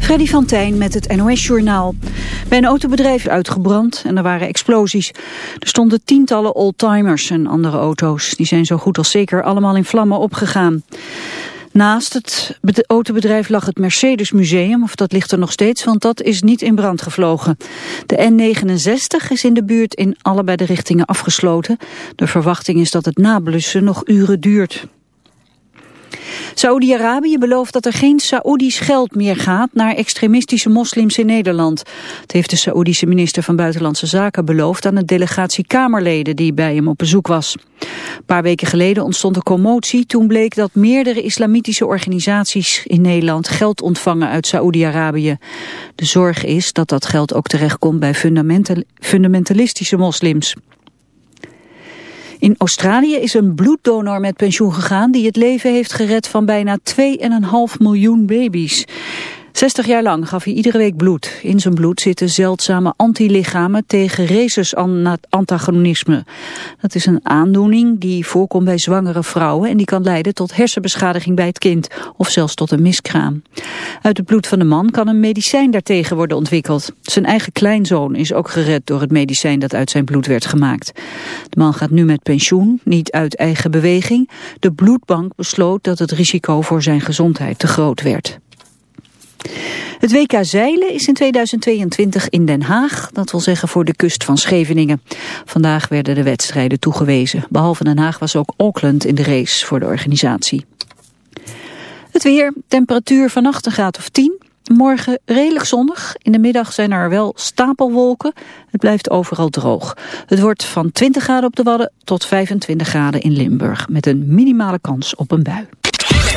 Freddy van Tijn met het NOS-journaal. Bij een autobedrijf uitgebrand en er waren explosies. Er stonden tientallen oldtimers en andere auto's. Die zijn zo goed als zeker allemaal in vlammen opgegaan. Naast het autobedrijf lag het Mercedes Museum, of dat ligt er nog steeds, want dat is niet in brand gevlogen. De N69 is in de buurt in allebei de richtingen afgesloten. De verwachting is dat het nablussen nog uren duurt. Saoedi-Arabië belooft dat er geen Saoedisch geld meer gaat naar extremistische moslims in Nederland. Het heeft de Saoedische minister van Buitenlandse Zaken beloofd aan een delegatie Kamerleden die bij hem op bezoek was. Een paar weken geleden ontstond een commotie toen bleek dat meerdere islamitische organisaties in Nederland geld ontvangen uit Saoedi-Arabië. De zorg is dat dat geld ook terechtkomt bij fundamentalistische moslims. In Australië is een bloeddonor met pensioen gegaan die het leven heeft gered van bijna 2,5 miljoen baby's. 60 jaar lang gaf hij iedere week bloed. In zijn bloed zitten zeldzame antilichamen tegen rhesus-antagonisme. Dat is een aandoening die voorkomt bij zwangere vrouwen... en die kan leiden tot hersenbeschadiging bij het kind of zelfs tot een miskraam. Uit het bloed van de man kan een medicijn daartegen worden ontwikkeld. Zijn eigen kleinzoon is ook gered door het medicijn dat uit zijn bloed werd gemaakt. De man gaat nu met pensioen, niet uit eigen beweging. De bloedbank besloot dat het risico voor zijn gezondheid te groot werd. Het WK Zeilen is in 2022 in Den Haag, dat wil zeggen voor de kust van Scheveningen. Vandaag werden de wedstrijden toegewezen. Behalve Den Haag was ook Auckland in de race voor de organisatie. Het weer, temperatuur vannacht een graad of 10. Morgen redelijk zonnig. In de middag zijn er wel stapelwolken. Het blijft overal droog. Het wordt van 20 graden op de Wadden tot 25 graden in Limburg. Met een minimale kans op een bui.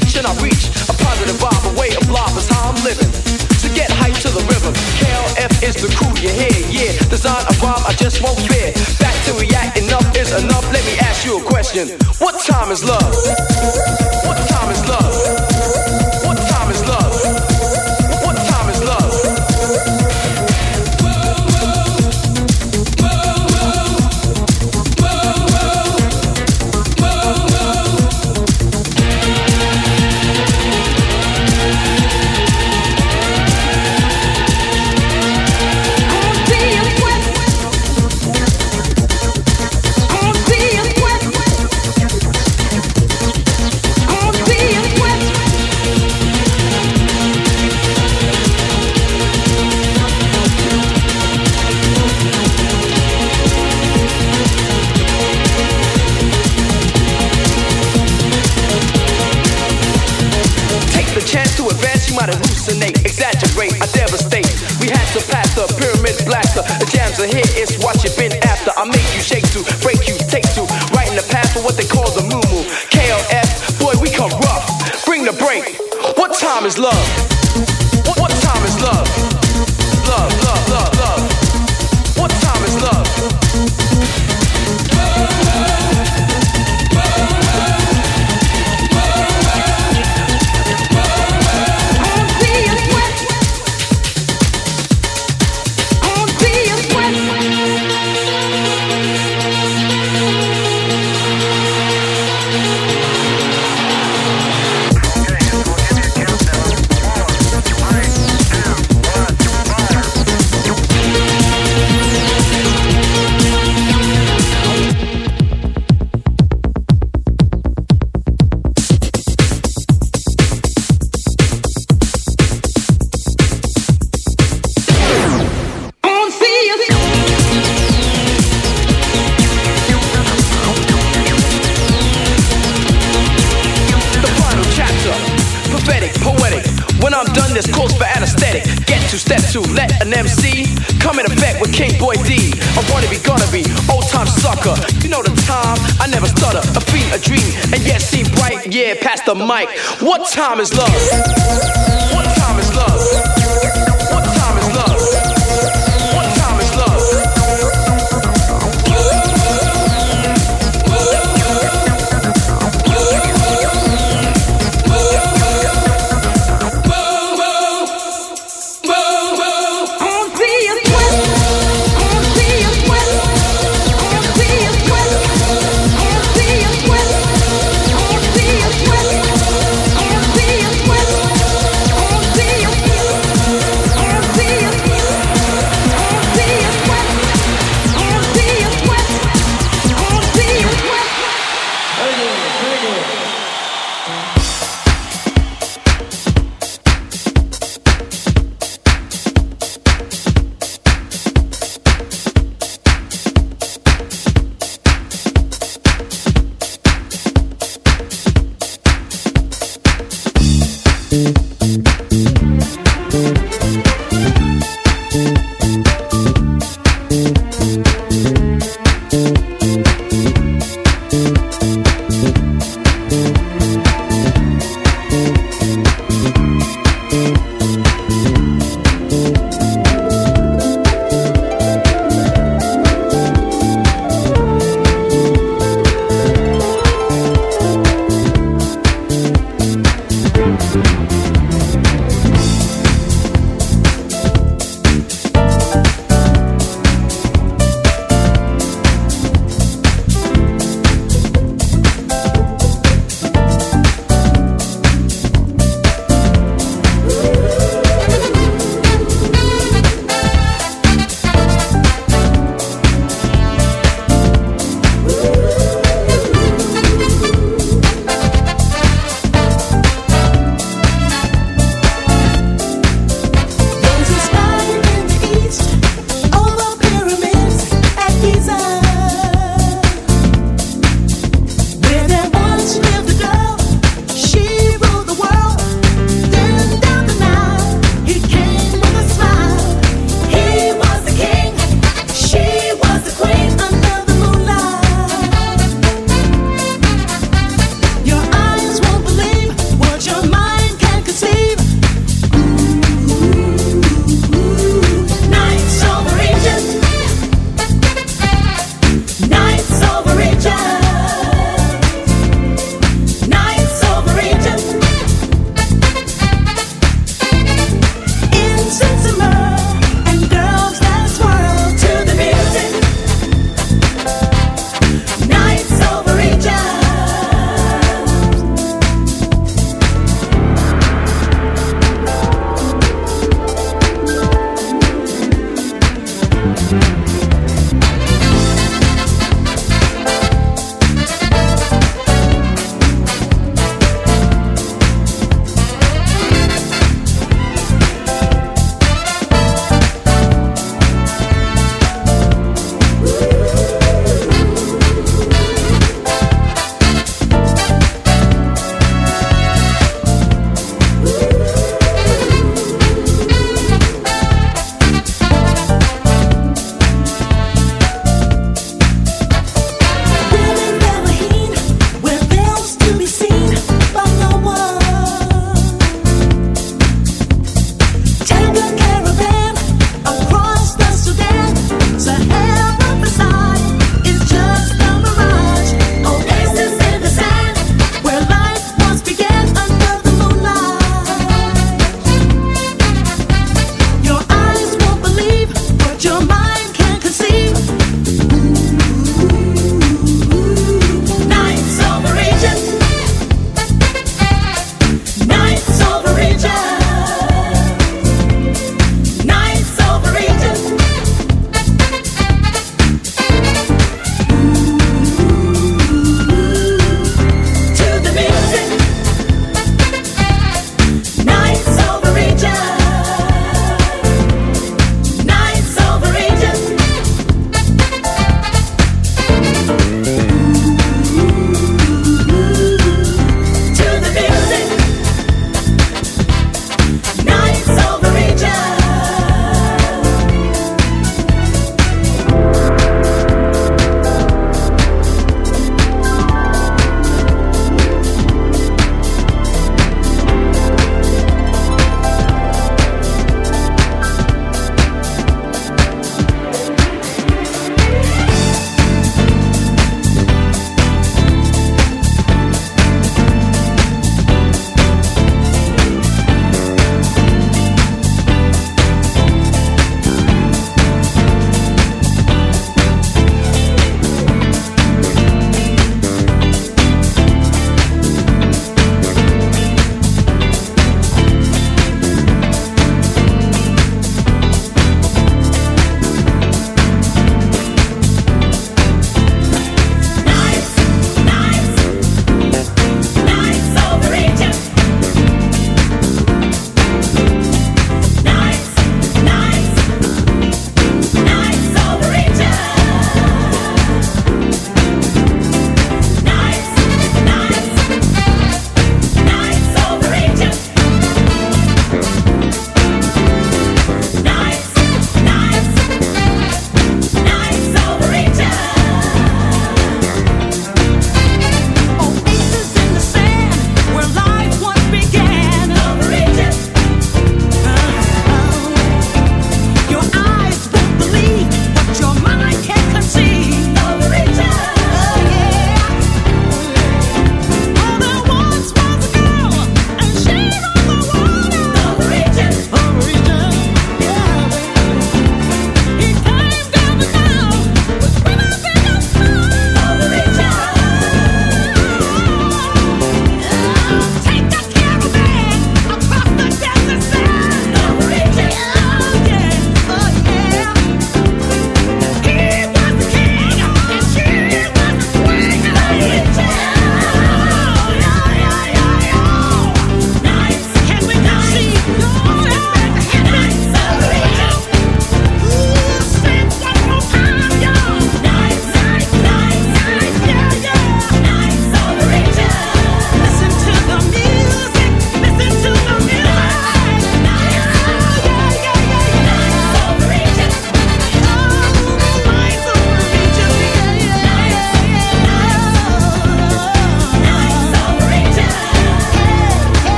Teach and I reach. A positive vibe, a way of life is how I'm living. To get hype to the rhythm, KLF is the crew you hear, yeah. Design a rhyme I just won't fear. Back to react, enough is enough. Let me ask you a question. What time is love? What time is love? Time is love? What, what time is love? Love, time is love?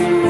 can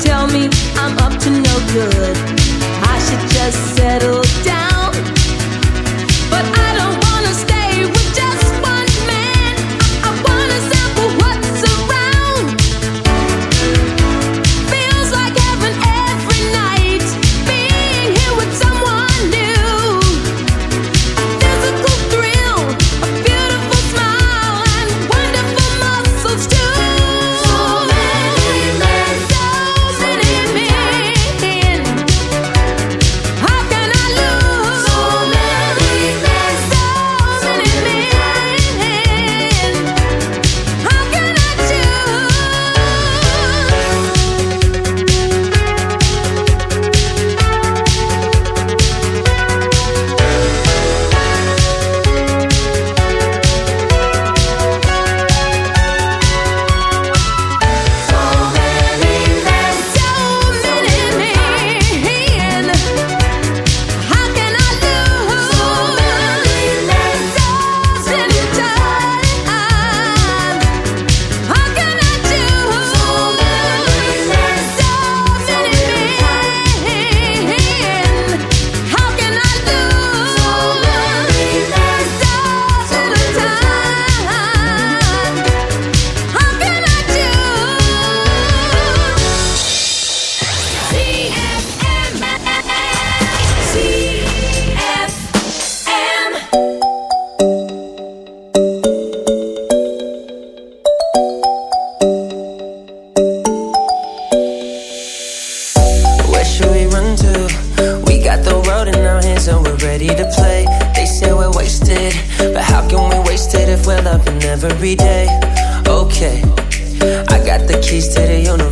tell me every day. Okay, I got the keys to the universe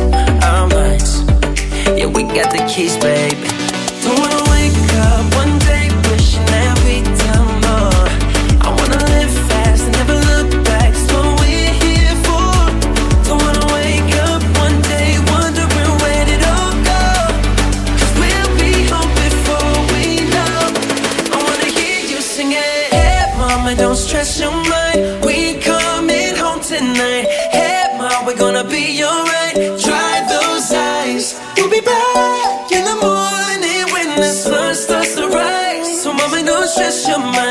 tonight. Hey, ma, we're gonna be alright. Dry those eyes. We'll be back in the morning when the sun starts to rise. So, mama, don't stress your mind.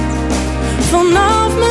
Vanaf mijn